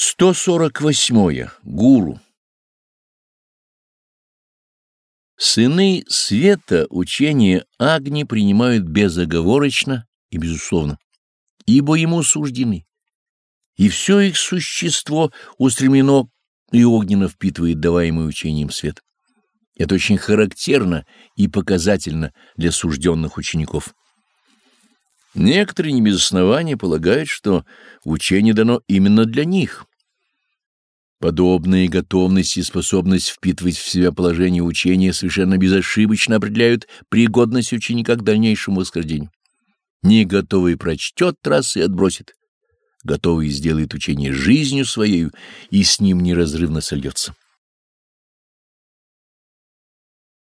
148. Гуру. Сыны света учение Агни принимают безоговорочно и безусловно, ибо ему суждены, и все их существо устремлено и огненно впитывает даваемый учением свет. Это очень характерно и показательно для сужденных учеников. Некоторые не без основания полагают, что учение дано именно для них. Подобные готовность и способность впитывать в себя положение учения совершенно безошибочно определяют пригодность ученика к дальнейшему восхождению. Не готовый прочтет трассы и отбросит. Готовый сделает учение жизнью своей и с ним неразрывно сольется.